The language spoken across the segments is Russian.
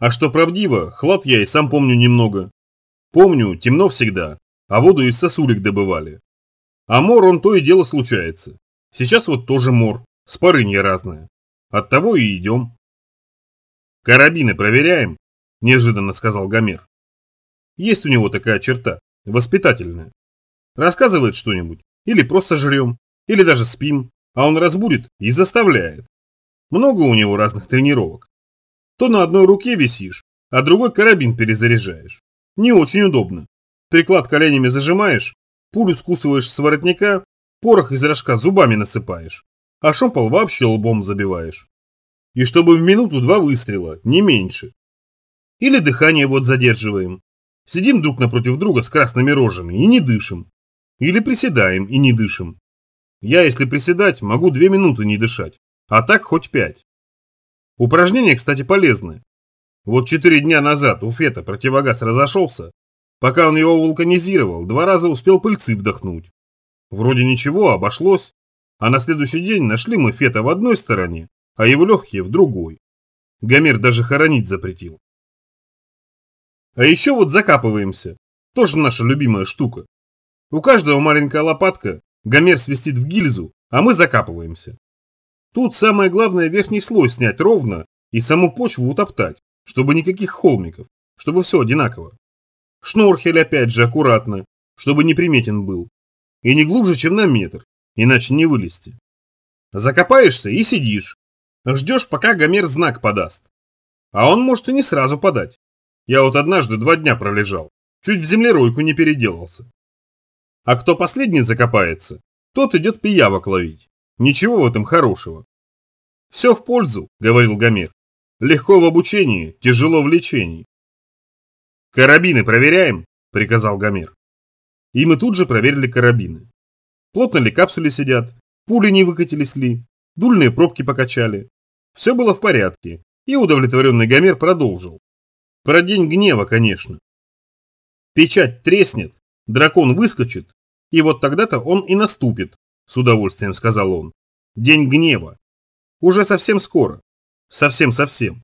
А что правдиво, хлад я и сам помню немного. Помню, темно всегда, а воду из сосулек добывали. А мор он то и дело случается. Сейчас вот тоже мор, спорынья разное. Оттого и идем. Карабины проверяем, неожиданно сказал Гомер. Есть у него такая черта, воспитательная. Рассказывает что-нибудь, или просто жрем, или даже спим, а он разбудит и заставляет. Много у него разных тренировок. То на одной руке висишь, а другой карабин перезаряжаешь. Не очень удобно. Приклад коленями зажимаешь, пулю скусываешь с воротника, порох из рожка зубами насыпаешь, а шомпол вообще лбом забиваешь. И чтобы в минуту два выстрела, не меньше. Или дыхание вот задерживаем. Сидим друг напротив друга с красными рожами и не дышим. Или приседаем и не дышим. Я, если приседать, могу две минуты не дышать, а так хоть пять. Упражнение, кстати, полезное. Вот четыре дня назад у Фета противогаз разошелся. Пока он его вулканизировал, два раза успел пыльцы вдохнуть. Вроде ничего, обошлось. А на следующий день нашли мы Фета в одной стороне, а его легкие в другой. Гомер даже хоронить запретил. А еще вот закапываемся. Тоже наша любимая штука. У каждого маленькая лопатка, Гомер свистит в гильзу, а мы закапываемся. Тут самое главное верхний слой снять ровно и саму почву утоптать, чтобы никаких холмиков, чтобы все одинаково. Шнорхель опять же аккуратно, чтобы не приметен был. И не глубже, чем на метр, иначе не вылезти. Закопаешься и сидишь. Ждешь, пока Гомер знак подаст. А он может и не сразу подать. Я вот однажды два дня пролежал, чуть в землеройку не переделался. А кто последний закопается, тот идет пиявок ловить. Ничего в этом хорошего. Все в пользу, говорил Гомер. Легко в обучении, тяжело в лечении. Карабины проверяем, приказал Гомер. И мы тут же проверили карабины. Плотно ли капсулы сидят, пули не выкатились ли, дульные пробки покачали. Все было в порядке, и удовлетворенный Гомер продолжил. Про день гнева, конечно. Печать треснет, дракон выскочит, и вот тогда-то он и наступит, с удовольствием сказал он. День гнева. Уже совсем скоро. Совсем-совсем.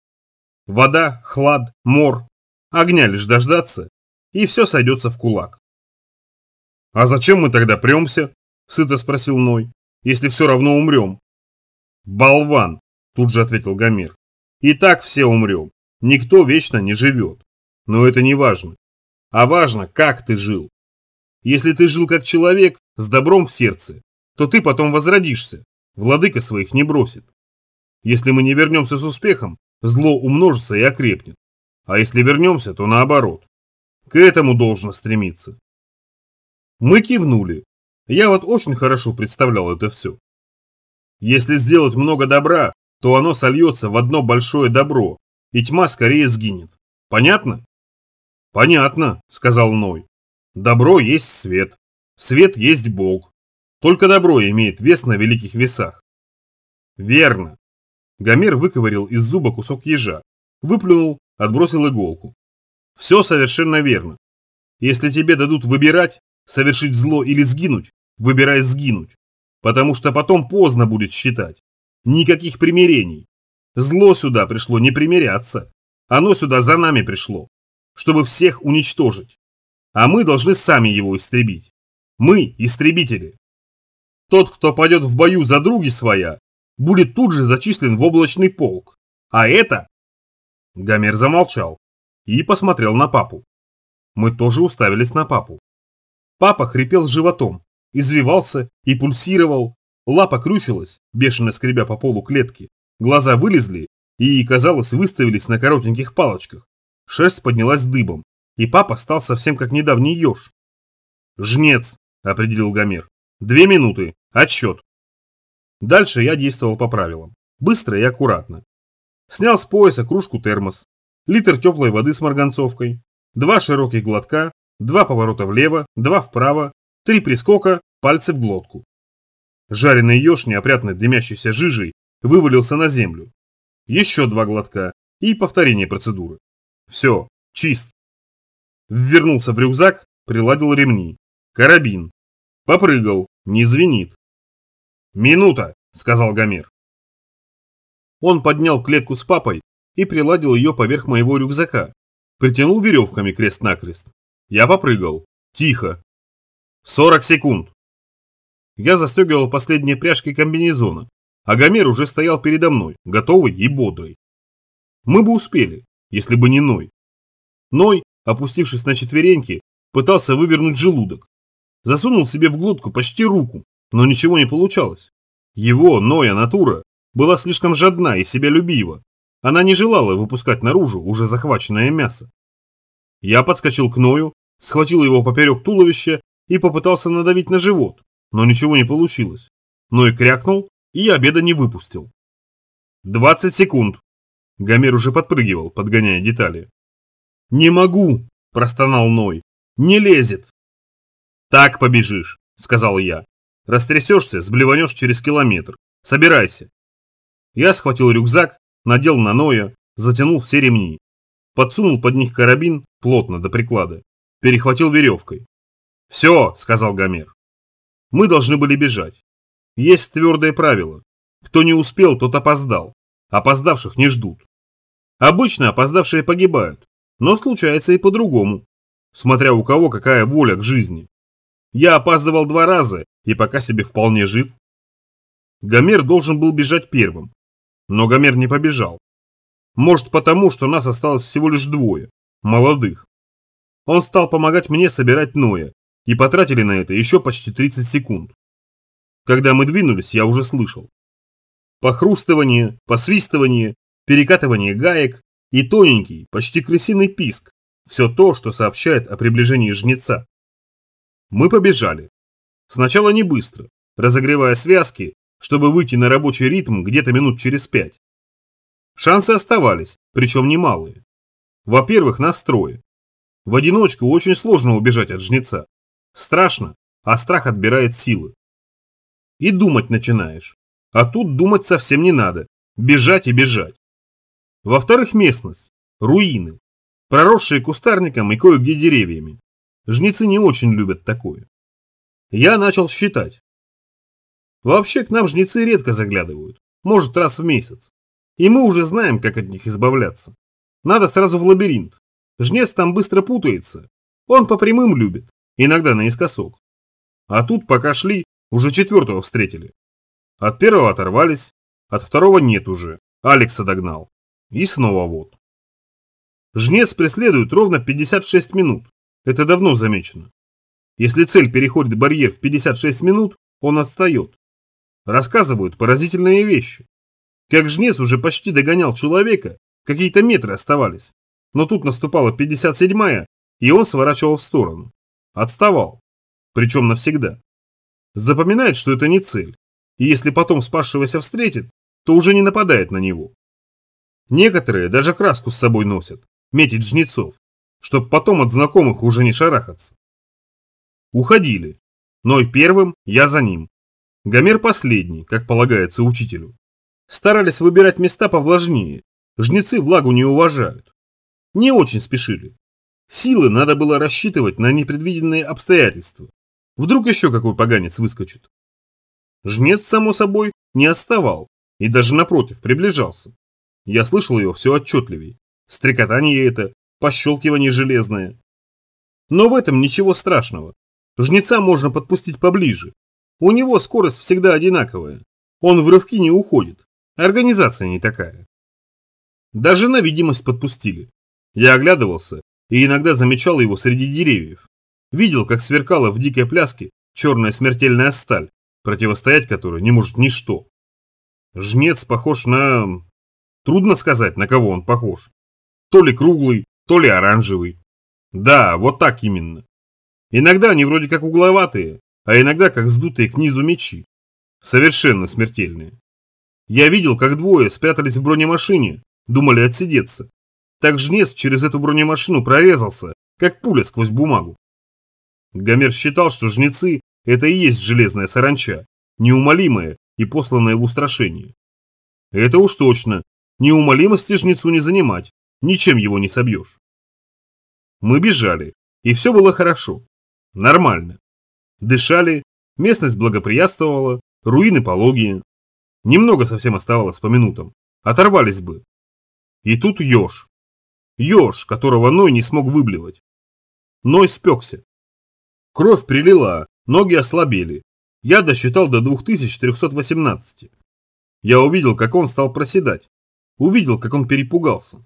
Вода, хлад, мор. Огня лишь дождаться, и все сойдется в кулак. «А зачем мы тогда премся?» – сыто спросил Ной. «Если все равно умрем». «Болван!» – тут же ответил Гомер. «И так все умрем. Никто вечно не живет. Но это не важно. А важно, как ты жил. Если ты жил как человек, с добром в сердце, то ты потом возродишься, владыка своих не бросит. Если мы не вернемся с успехом, зло умножится и окрепнет. А если вернемся, то наоборот. К этому должно стремиться. Мы кивнули. Я вот очень хорошо представлял это все. Если сделать много добра, то оно сольется в одно большое добро, и тьма скорее сгинет. Понятно? Понятно, сказал Ной. Добро есть свет. Свет есть Бог. Только добро имеет вес на великих весах. Верно. Гомер выковырил из зуба кусок ежа, выплюнул, отбросил иголку. Все совершенно верно. Если тебе дадут выбирать, совершить зло или сгинуть, выбирай сгинуть. Потому что потом поздно будет считать. Никаких примирений. Зло сюда пришло не примиряться. Оно сюда за нами пришло, чтобы всех уничтожить. А мы должны сами его истребить. Мы – истребители. Тот, кто пойдет в бою за други своя, будет тут же зачислен в облачный полк. А это... Гомер замолчал и посмотрел на папу. Мы тоже уставились на папу. Папа хрипел животом, извивался и пульсировал, лапа крючилась, бешено скребя по полу клетки, глаза вылезли и, казалось, выставились на коротеньких палочках. Шерсть поднялась дыбом, и папа стал совсем как недавний еж. «Жнец», — определил Гомер. «Две минуты. Отсчет». Дальше я действовал по правилам. Быстро и аккуратно. Снял с пояса кружку термос, литр теплой воды с марганцовкой, два широких глотка, два поворота влево, два вправо, три прискока, пальцы в глотку. Жареный еж, неопрятно дымящийся жижей, вывалился на землю. Еще два глотка и повторение процедуры. Все, чист. Ввернулся в рюкзак, приладил ремни. Карабин. Попрыгал, не звенит. «Минута», — сказал Гомер. Он поднял клетку с папой, и приладил ее поверх моего рюкзака. Притянул веревками крест-накрест. Я попрыгал. Тихо. 40 секунд. Я застегивал последние пряжки комбинезона, а Гомер уже стоял передо мной, готовый и бодрый. Мы бы успели, если бы не Ной. Ной, опустившись на четвереньки, пытался вывернуть желудок. Засунул себе в глотку почти руку, но ничего не получалось. Его, Ноя, натура была слишком жадна и себя любива. Она не желала выпускать наружу уже захваченное мясо. Я подскочил к Ною, схватил его поперек туловища и попытался надавить на живот, но ничего не получилось. Ной крякнул, и обеда не выпустил. 20 секунд. Гомер уже подпрыгивал, подгоняя детали. «Не могу!» – простонал Ной. «Не лезет!» «Так побежишь», – сказал я. «Растрясешься, сблеванешь через километр. Собирайся». Я схватил рюкзак, надел на Ноя, затянул все ремни. Подсунул под них карабин, плотно до приклада. Перехватил веревкой. «Все», – сказал Гомер. Мы должны были бежать. Есть твердое правило. Кто не успел, тот опоздал. Опоздавших не ждут. Обычно опоздавшие погибают, но случается и по-другому, смотря у кого какая воля к жизни. Я опаздывал два раза и пока себе вполне жив. Гомер должен был бежать первым, но Гомер не побежал. Может потому, что нас осталось всего лишь двое, молодых. Он стал помогать мне собирать Ноя, и потратили на это еще почти 30 секунд. Когда мы двинулись, я уже слышал. Похрустывание, посвистывание, перекатывание гаек и тоненький, почти крысиный писк. Все то, что сообщает о приближении жнеца. Мы побежали. Сначала не быстро, разогревая связки, чтобы выйти на рабочий ритм где-то минут через пять. Шансы оставались, причем немалые. Во-первых, нас. В одиночку очень сложно убежать от жнеца. Страшно, а страх отбирает силы. И думать начинаешь. А тут думать совсем не надо. Бежать и бежать. Во-вторых, местность. Руины. Проросшие кустарником и кое-где деревьями. Жнецы не очень любят такое. Я начал считать. Вообще к нам жнецы редко заглядывают. Может раз в месяц. И мы уже знаем, как от них избавляться. Надо сразу в лабиринт. Жнец там быстро путается. Он по прямым любит, иногда наискосок. А тут пока шли, уже четвертого встретили. От первого оторвались, от второго нет уже. Алекса догнал. И снова вот. Жнец преследует ровно 56 минут. Это давно замечено. Если цель переходит барьер в 56 минут, он отстает. Рассказывают поразительные вещи. Как жнец уже почти догонял человека, какие-то метры оставались. Но тут наступала 57-я, и он сворачивал в сторону. Отставал. Причем навсегда. Запоминает, что это не цель. И если потом спасшегося встретит, то уже не нападает на него. Некоторые даже краску с собой носят, метить жнецов, чтоб потом от знакомых уже не шарахаться. Уходили. Ной первым, я за ним. Гомер последний, как полагается учителю. Старались выбирать места повлажнее. Жнецы влагу не уважают. Не очень спешили. Силы надо было рассчитывать на непредвиденные обстоятельства. Вдруг еще какой поганец выскочит. Жнец, само собой, не отставал и даже напротив приближался. Я слышал его все отчетливее. Стрекотание это, пощелкивание железное. Но в этом ничего страшного. Жнеца можно подпустить поближе. У него скорость всегда одинаковая. Он в рывки не уходит. Организация не такая. Даже на видимость подпустили. Я оглядывался и иногда замечал его среди деревьев. Видел, как сверкала в дикой пляске черная смертельная сталь, противостоять которой не может ничто. Жнец похож на... Трудно сказать, на кого он похож. То ли круглый, то ли оранжевый. Да, вот так именно. Иногда они вроде как угловатые, а иногда как сдутые к низу мечи. Совершенно смертельные. Я видел, как двое спрятались в бронемашине, думали отсидеться. Так жнец через эту бронемашину прорезался, как пуля сквозь бумагу. Гомер считал, что жнецы – это и есть железная саранча, неумолимая и посланная в устрашение. Это уж точно, неумолимости жнецу не занимать, ничем его не собьешь. Мы бежали, и все было хорошо, нормально. Дышали, местность благоприятствовала, руины пологие. Немного совсем оставалось по минутам, оторвались бы. И тут еж. Еж, которого Ной не смог выблевать. Ной спекся. Кровь прилила, ноги ослабели. Я досчитал до 2318. Я увидел, как он стал проседать. Увидел, как он перепугался.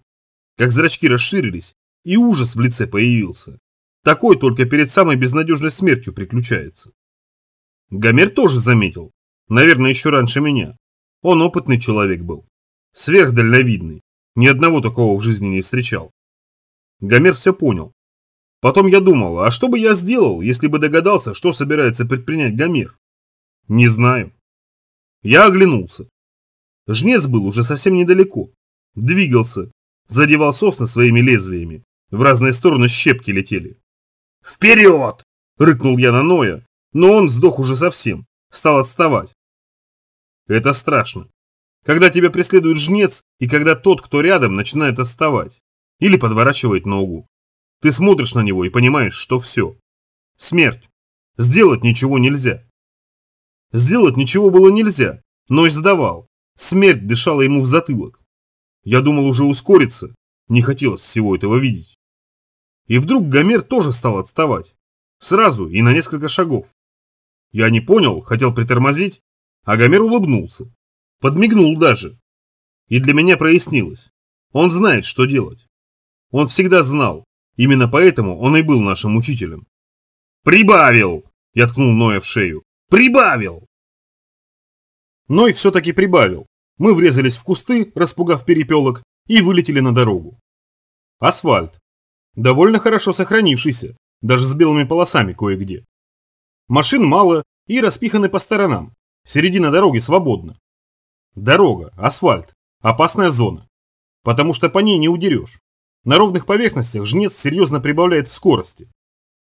Как зрачки расширились, и ужас в лице появился. Такой только перед самой безнадежной смертью приключается. Гомер тоже заметил. Наверное, еще раньше меня. Он опытный человек был. Сверхдальновидный. Ни одного такого в жизни не встречал. Гомер все понял. Потом я думал, а что бы я сделал, если бы догадался, что собирается предпринять Гомер? Не знаю. Я оглянулся. Жнец был уже совсем недалеко. Двигался. Задевал сосны своими лезвиями. В разные стороны щепки летели. «Вперед!» – рыкнул я на Ноя, но он сдох уже совсем, стал отставать. Это страшно. Когда тебя преследует жнец, и когда тот, кто рядом, начинает отставать. Или подворачивает ногу. Ты смотришь на него и понимаешь, что все. Смерть. Сделать ничего нельзя. Сделать ничего было нельзя, но и сдавал. Смерть дышала ему в затылок. Я думал уже ускориться, не хотелось всего этого видеть. И вдруг Гомер тоже стал отставать. Сразу и на несколько шагов. Я не понял, хотел притормозить, а Гомер улыбнулся. Подмигнул даже. И для меня прояснилось. Он знает, что делать. Он всегда знал. Именно поэтому он и был нашим учителем. «Прибавил!» – я ткнул Ноя в шею. «Прибавил!» Ной все-таки прибавил. Мы врезались в кусты, распугав перепелок, и вылетели на дорогу. Асфальт. Довольно хорошо сохранившийся, даже с белыми полосами кое-где. Машин мало и распиханы по сторонам. Середина дороги свободна. Дорога, асфальт, опасная зона. Потому что по ней не удерешь. На ровных поверхностях жнец серьезно прибавляет в скорости.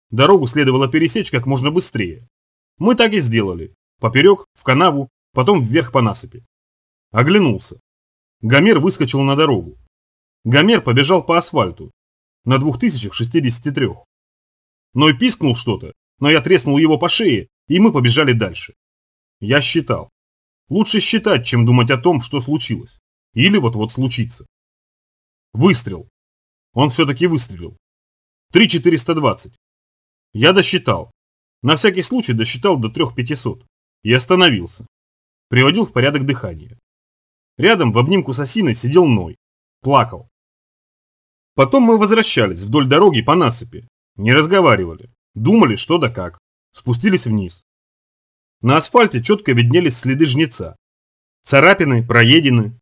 Дорогу следовало пересечь как можно быстрее. Мы так и сделали. Поперек, в канаву, потом вверх по насыпи. Оглянулся. Гомер выскочил на дорогу. Гомер побежал по асфальту, на 2063. Ной пискнул что-то, но я треснул его по шее, и мы побежали дальше. Я считал. Лучше считать, чем думать о том, что случилось. Или вот-вот случится. Выстрел. Он все-таки выстрелил. 3420. Я досчитал. На всякий случай досчитал до 3500. И остановился. Приводил в порядок дыхание. Рядом в обнимку с осиной сидел Ной. Плакал. Потом мы возвращались вдоль дороги по насыпи. Не разговаривали. Думали, что да как. Спустились вниз. На асфальте четко виднелись следы жнеца. Царапины, проедены.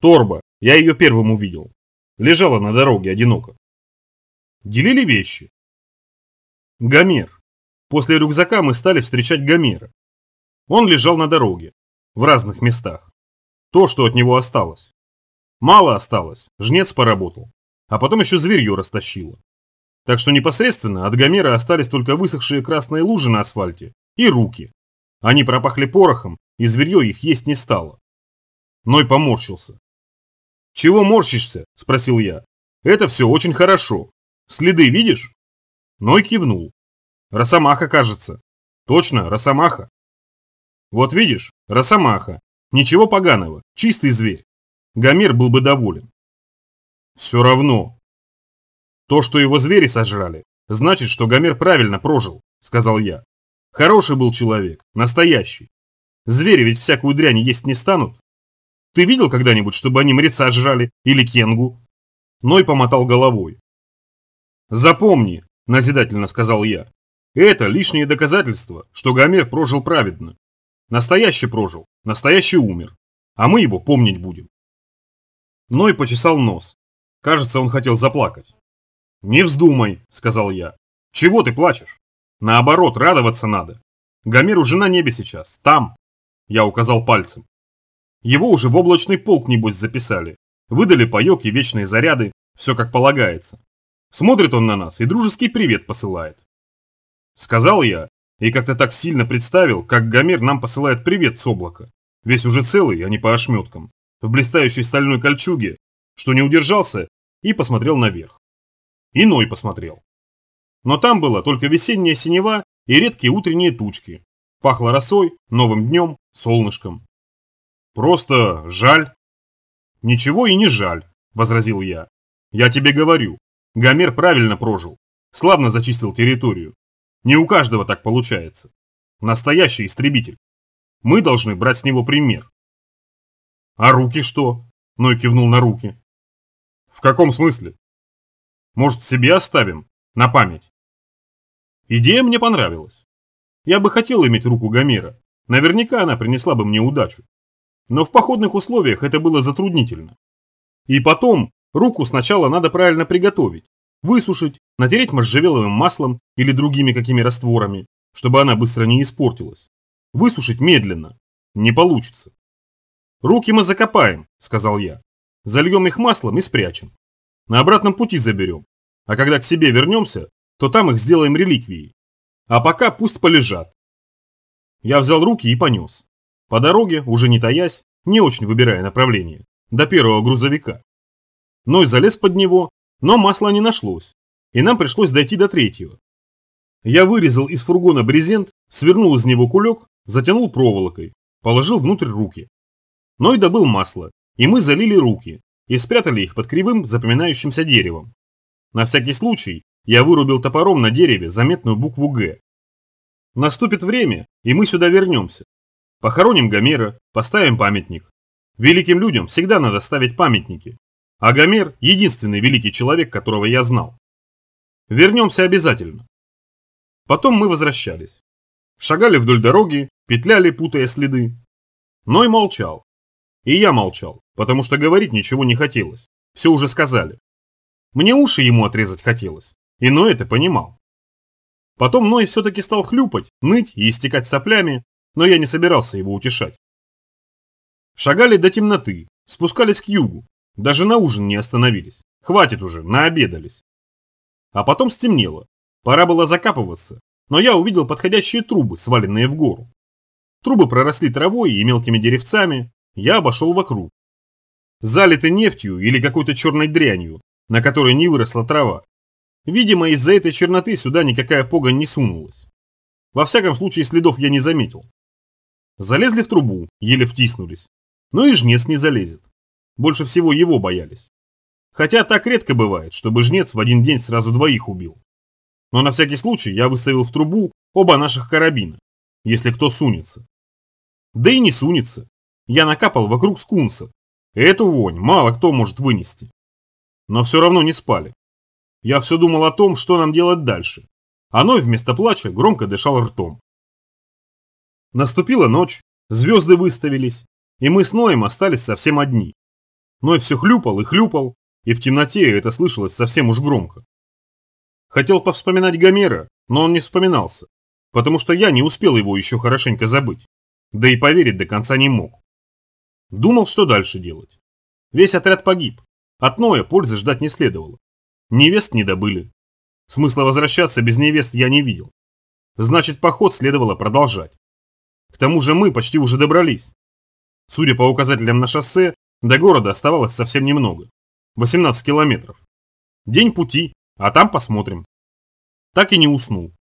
Торба, я ее первым увидел. Лежала на дороге одиноко. Делили вещи. Гомер. После рюкзака мы стали встречать Гомера. Он лежал на дороге. В разных местах. То, что от него осталось. Мало осталось, жнец поработал а потом еще зверье растащило. Так что непосредственно от Гомера остались только высохшие красные лужи на асфальте и руки. Они пропахли порохом, и зверье их есть не стало. Ной поморщился. «Чего морщишься?» – спросил я. «Это все очень хорошо. Следы видишь?» Ной кивнул. «Росомаха, кажется». «Точно, росомаха». «Вот видишь, росомаха. Ничего поганого, чистый зверь. Гомер был бы доволен. Все равно. То, что его звери сожрали, значит, что Гомер правильно прожил, сказал я. Хороший был человек, настоящий. Звери ведь всякую дрянь есть не станут. Ты видел когда-нибудь, чтобы они мреца сжали или кенгу? Ной помотал головой. Запомни, назидательно сказал я. Это лишнее доказательство, что Гомер прожил праведно. Настоящий прожил, настоящий умер. А мы его помнить будем. Ной почесал нос. Кажется, он хотел заплакать. «Не вздумай», — сказал я. «Чего ты плачешь? Наоборот, радоваться надо. Гомер уже на небе сейчас, там». Я указал пальцем. Его уже в облачный полк, небось, записали. Выдали паёк и вечные заряды, все как полагается. Смотрит он на нас и дружеский привет посылает. Сказал я, и как-то так сильно представил, как Гомер нам посылает привет с облака. Весь уже целый, а не по ошметкам. В блистающей стальной кольчуге, что не удержался и посмотрел наверх. Иной посмотрел. Но там была только весенняя синева и редкие утренние тучки. Пахло росой, новым днем, солнышком. Просто жаль. Ничего и не жаль, возразил я. Я тебе говорю, Гомер правильно прожил, славно зачистил территорию. Не у каждого так получается. Настоящий истребитель. Мы должны брать с него пример. А руки что? Ной кивнул на руки. В каком смысле? Может, себе оставим? На память. Идея мне понравилась. Я бы хотел иметь руку Гомера. Наверняка она принесла бы мне удачу. Но в походных условиях это было затруднительно. И потом, руку сначала надо правильно приготовить. Высушить, натереть можжевеловым маслом или другими какими растворами, чтобы она быстро не испортилась. Высушить медленно. Не получится. «Руки мы закопаем», – сказал я. «Зальем их маслом и спрячем. На обратном пути заберем. А когда к себе вернемся, то там их сделаем реликвией. А пока пусть полежат». Я взял руки и понес. По дороге, уже не таясь, не очень выбирая направление, до первого грузовика. Ной залез под него, но масла не нашлось, и нам пришлось дойти до третьего. Я вырезал из фургона брезент, свернул из него кулек, затянул проволокой, положил внутрь руки. Ной добыл масло, и мы залили руки и спрятали их под кривым запоминающимся деревом. На всякий случай я вырубил топором на дереве заметную букву «Г». Наступит время, и мы сюда вернемся. Похороним Гомера, поставим памятник. Великим людям всегда надо ставить памятники. А Гомер – единственный великий человек, которого я знал. Вернемся обязательно. Потом мы возвращались. Шагали вдоль дороги, петляли, путая следы. Ной молчал. И я молчал, потому что говорить ничего не хотелось. Все уже сказали. Мне уши ему отрезать хотелось. И Ной это понимал. Потом Ной все-таки стал хлюпать, ныть и истекать соплями, но я не собирался его утешать. Шагали до темноты, спускались к югу, даже на ужин не остановились. Хватит уже, наобедались. А потом стемнело. Пора было закапываться, но я увидел подходящие трубы, сваленные в гору. Трубы проросли травой и мелкими деревцами, я обошел вокруг. Залиты нефтью или какой-то черной дрянью, на которой не выросла трава. Видимо, из-за этой черноты сюда никакая погонь не сунулась. Во всяком случае, следов я не заметил. Залезли в трубу, еле втиснулись. Но и жнец не залезет. Больше всего его боялись. Хотя так редко бывает, чтобы жнец в один день сразу двоих убил. Но на всякий случай я выставил в трубу оба наших карабина, если кто сунется. Да и не сунется. Я накапал вокруг скунса. Эту вонь мало кто может вынести. Но все равно не спали. Я все думал о том, что нам делать дальше. Оно вместо плача громко дышал ртом. Наступила ночь, звезды выставились, и мы с Ноем остались совсем одни. Ной все хлюпал и хлюпал, и в темноте это слышалось совсем уж громко. Хотел повспоминать Гомера, но он не вспоминался, потому что я не успел его еще хорошенько забыть, да и поверить до конца не мог. Думал, что дальше делать. Весь отряд погиб, от Ноя пользы ждать не следовало. Невест не добыли. Смысла возвращаться без невест я не видел. Значит, поход следовало продолжать. К тому же мы почти уже добрались. Судя по указателям на шоссе, до города оставалось совсем немного. 18 километров. День пути, а там посмотрим. Так и не уснул.